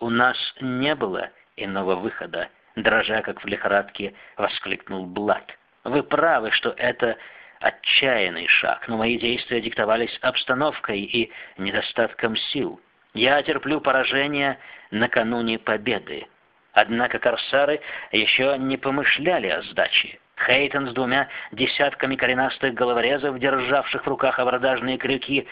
У нас не было иного выхода, дрожа как в лихорадке, воскликнул Блад. Вы правы, что это отчаянный шаг, но мои действия диктовались обстановкой и недостатком сил. Я терплю поражение накануне победы. Однако корсары еще не помышляли о сдаче. Хейтон с двумя десятками коренастых головорезов, державших в руках абордажные крюки,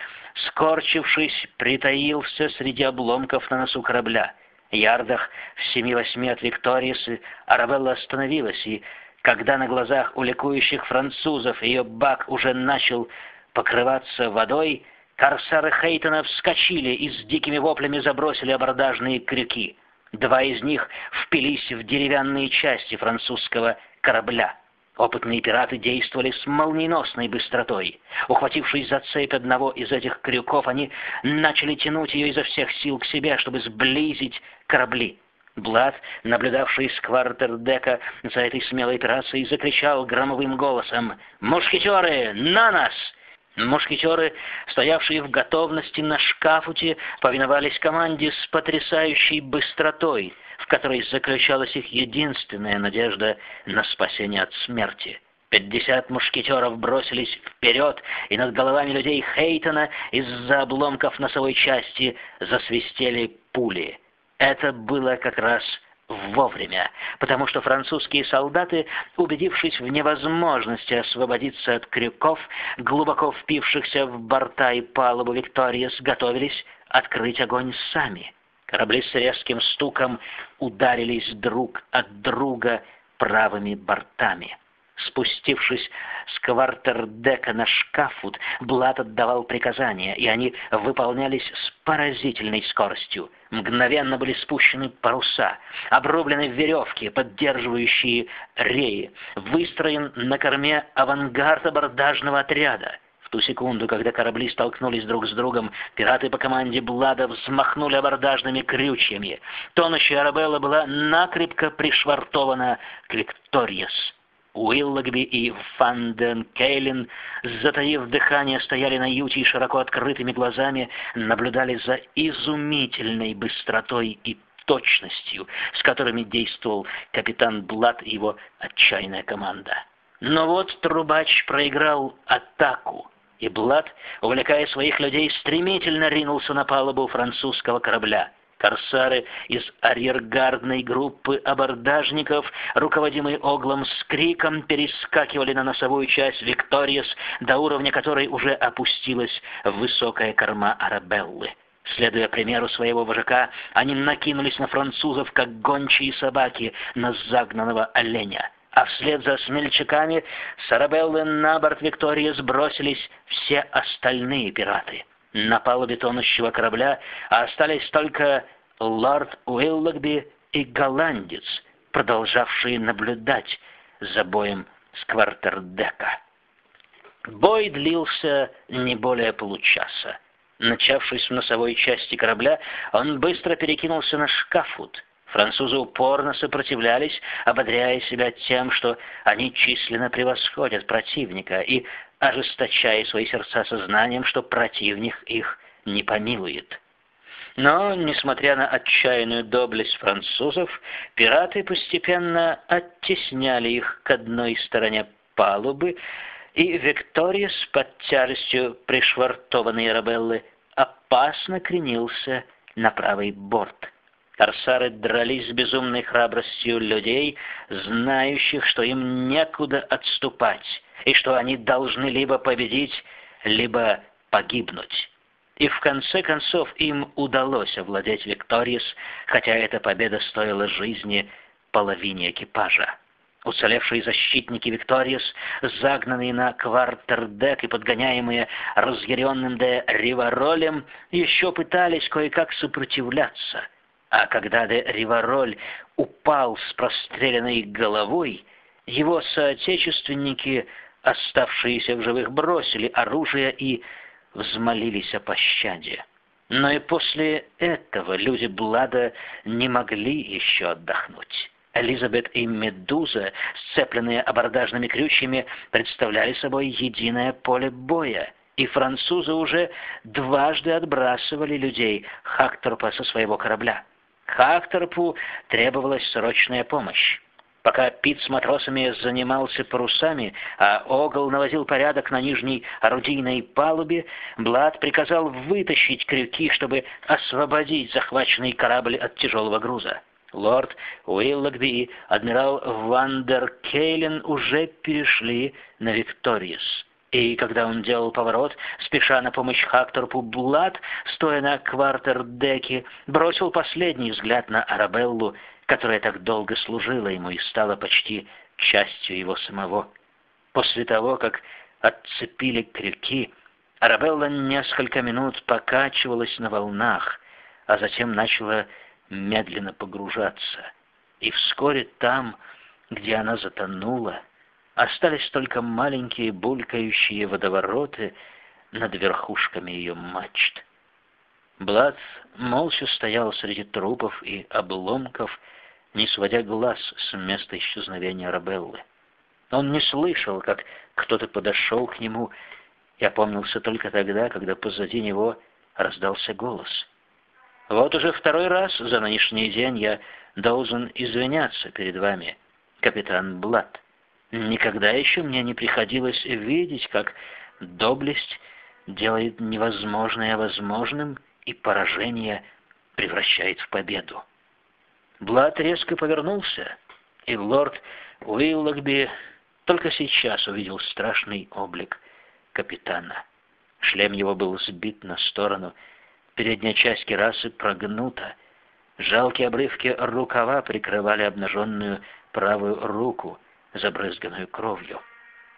скорчившись, притаился среди обломков на носу корабля. Ярдах в семи-восьми от Викторисы Арабелла остановилась, и когда на глазах у ликующих французов ее бак уже начал покрываться водой, корсары Хейтона вскочили и с дикими воплями забросили абордажные крюки. Два из них впились в деревянные части французского корабля. Опытные пираты действовали с молниеносной быстротой. Ухватившись за цепь одного из этих крюков, они начали тянуть ее изо всех сил к себе, чтобы сблизить корабли. Блад, наблюдавший с квартердека за этой смелой операцией, закричал громовым голосом «Мушкетеры, на нас!» Мушкетеры, стоявшие в готовности на шкафуте, повиновались команде с потрясающей быстротой — в которой заключалась их единственная надежда на спасение от смерти. Пятьдесят мушкетеров бросились вперед, и над головами людей Хейтона из-за обломков носовой части засвистели пули. Это было как раз вовремя, потому что французские солдаты, убедившись в невозможности освободиться от крюков, глубоко впившихся в борта и палубу Викториес, готовились открыть огонь сами. Корабли с резким стуком ударились друг от друга правыми бортами. Спустившись с квартердека на шкафут, Блад отдавал приказания, и они выполнялись с поразительной скоростью. Мгновенно были спущены паруса, обрублены веревки, поддерживающие реи, выстроен на корме авангард абордажного отряда — в ту секунду, когда корабли столкнулись друг с другом, пираты по команде Блада взмахнули абордажными крючьями. Тонущая Арабелла была накрепко пришвартована к Викториес. Уиллогби и Фанден Кейлин, затаив дыхание, стояли на юте и широко открытыми глазами наблюдали за изумительной быстротой и точностью, с которыми действовал капитан Блад и его отчаянная команда. Но вот Трубач проиграл атаку, и Блад, увлекая своих людей, стремительно ринулся на палубу французского корабля. Корсары из арьергардной группы абордажников, руководимые Оглом, с криком перескакивали на носовую часть Викториес, до уровня которой уже опустилась высокая корма Арабеллы. Следуя примеру своего вожака, они накинулись на французов, как гончие собаки на загнанного оленя а вслед за смельчаками с Арабеллы на борт Виктории сбросились все остальные пираты. На палубе тонущего корабля остались только лорд Уиллогби и голландец, продолжавшие наблюдать за боем с квартердека. Бой длился не более получаса. Начавшись в носовой части корабля, он быстро перекинулся на шкафут, Французы упорно сопротивлялись, ободряя себя тем, что они численно превосходят противника и ожесточая свои сердца сознанием, что противник их не помилует. Но, несмотря на отчаянную доблесть французов, пираты постепенно оттесняли их к одной стороне палубы, и Викториес под тяжестью пришвартованной Рабеллы опасно кренился на правый борт. Корсары дрались с безумной храбростью людей, знающих, что им некуда отступать, и что они должны либо победить, либо погибнуть. И в конце концов им удалось овладеть Викториес, хотя эта победа стоила жизни половине экипажа. Уцелевшие защитники Викториес, загнанные на квартердек и подгоняемые разъяренным де Риваролем, еще пытались кое-как сопротивляться — а когда де Ривароль упал с простреленной головой, его соотечественники, оставшиеся в живых, бросили оружие и взмолились о пощаде. Но и после этого люди Блада не могли еще отдохнуть. Элизабет и Медуза, сцепленные абордажными крючьями, представляли собой единое поле боя, и французы уже дважды отбрасывали людей Хакторпа со своего корабля. Хакторпу требовалась срочная помощь. Пока Пит с матросами занимался парусами, а Огл наводил порядок на нижней орудийной палубе, Блад приказал вытащить крюки, чтобы освободить захваченный корабль от тяжелого груза. Лорд Уиллогби и адмирал Вандер Кейлен уже перешли на Викториес. И когда он делал поворот, спеша на помощь Хакторпу, Блад, стоя на квартердеке, бросил последний взгляд на Арабеллу которая так долго служила ему и стала почти частью его самого. После того, как отцепили крюки, Арабелла несколько минут покачивалась на волнах, а затем начала медленно погружаться. И вскоре там, где она затонула, остались только маленькие булькающие водовороты над верхушками ее мачт. Блад молча стоял среди трупов и обломков, не сводя глаз с места исчезновения Рабеллы. Он не слышал, как кто-то подошел к нему и опомнился только тогда, когда позади него раздался голос. «Вот уже второй раз за нынешний день я должен извиняться перед вами, капитан Блад. Никогда еще мне не приходилось видеть, как доблесть делает невозможное возможным и поражение превращает в победу. Блад резко повернулся, и лорд Уиллогби только сейчас увидел страшный облик капитана. Шлем его был сбит на сторону, передняя часть керасы прогнута, жалкие обрывки рукава прикрывали обнаженную правую руку, забрызганную кровью.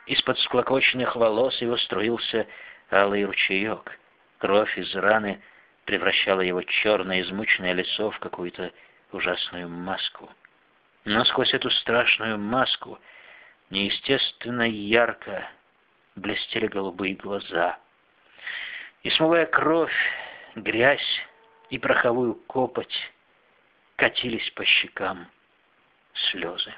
Из-под склокоченных волос его струился алый ручеек. Кровь из раны превращала его черное измученное лицо в какую-то ужасную маску. Но сквозь эту страшную маску неестественно ярко блестели голубые глаза. И смывая кровь, грязь и пороховую копоть, катились по щекам слезы.